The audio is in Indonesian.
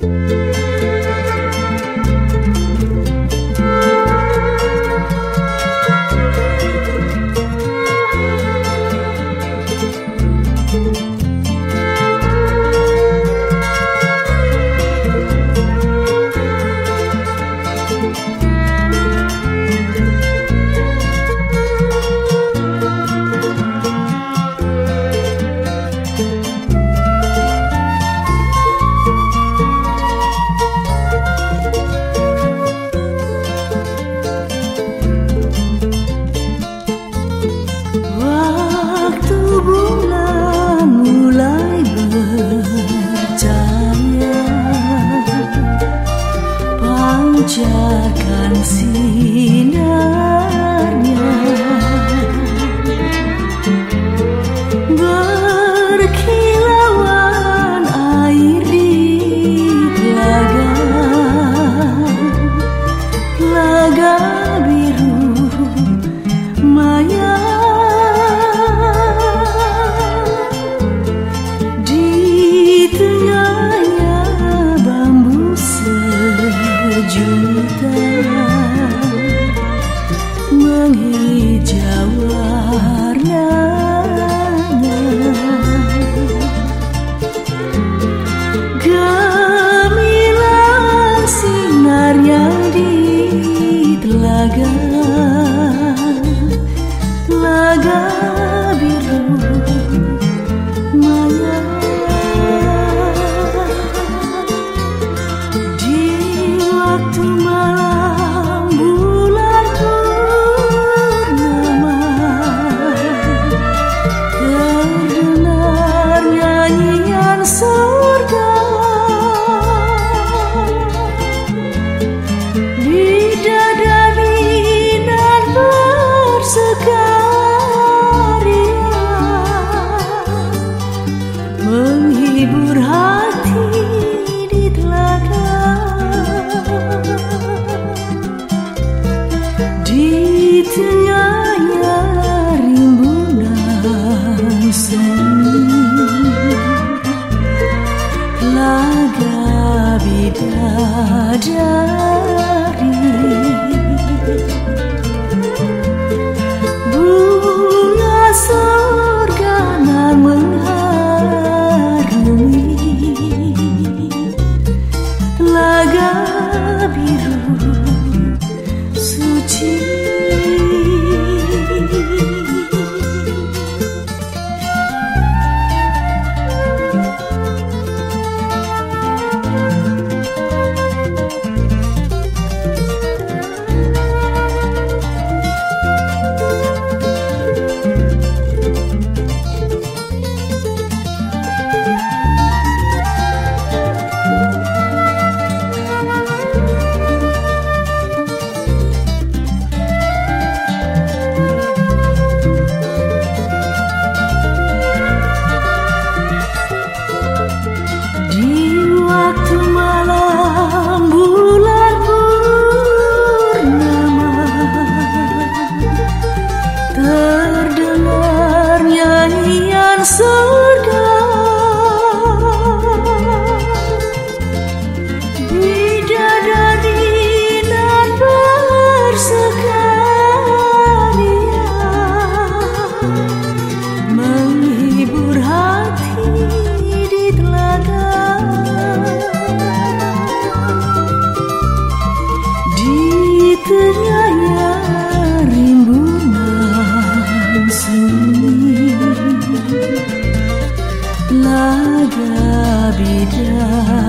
Música pancakan sinar. jauh warna Terima menghibur hati di telaga. Di sunyi 你的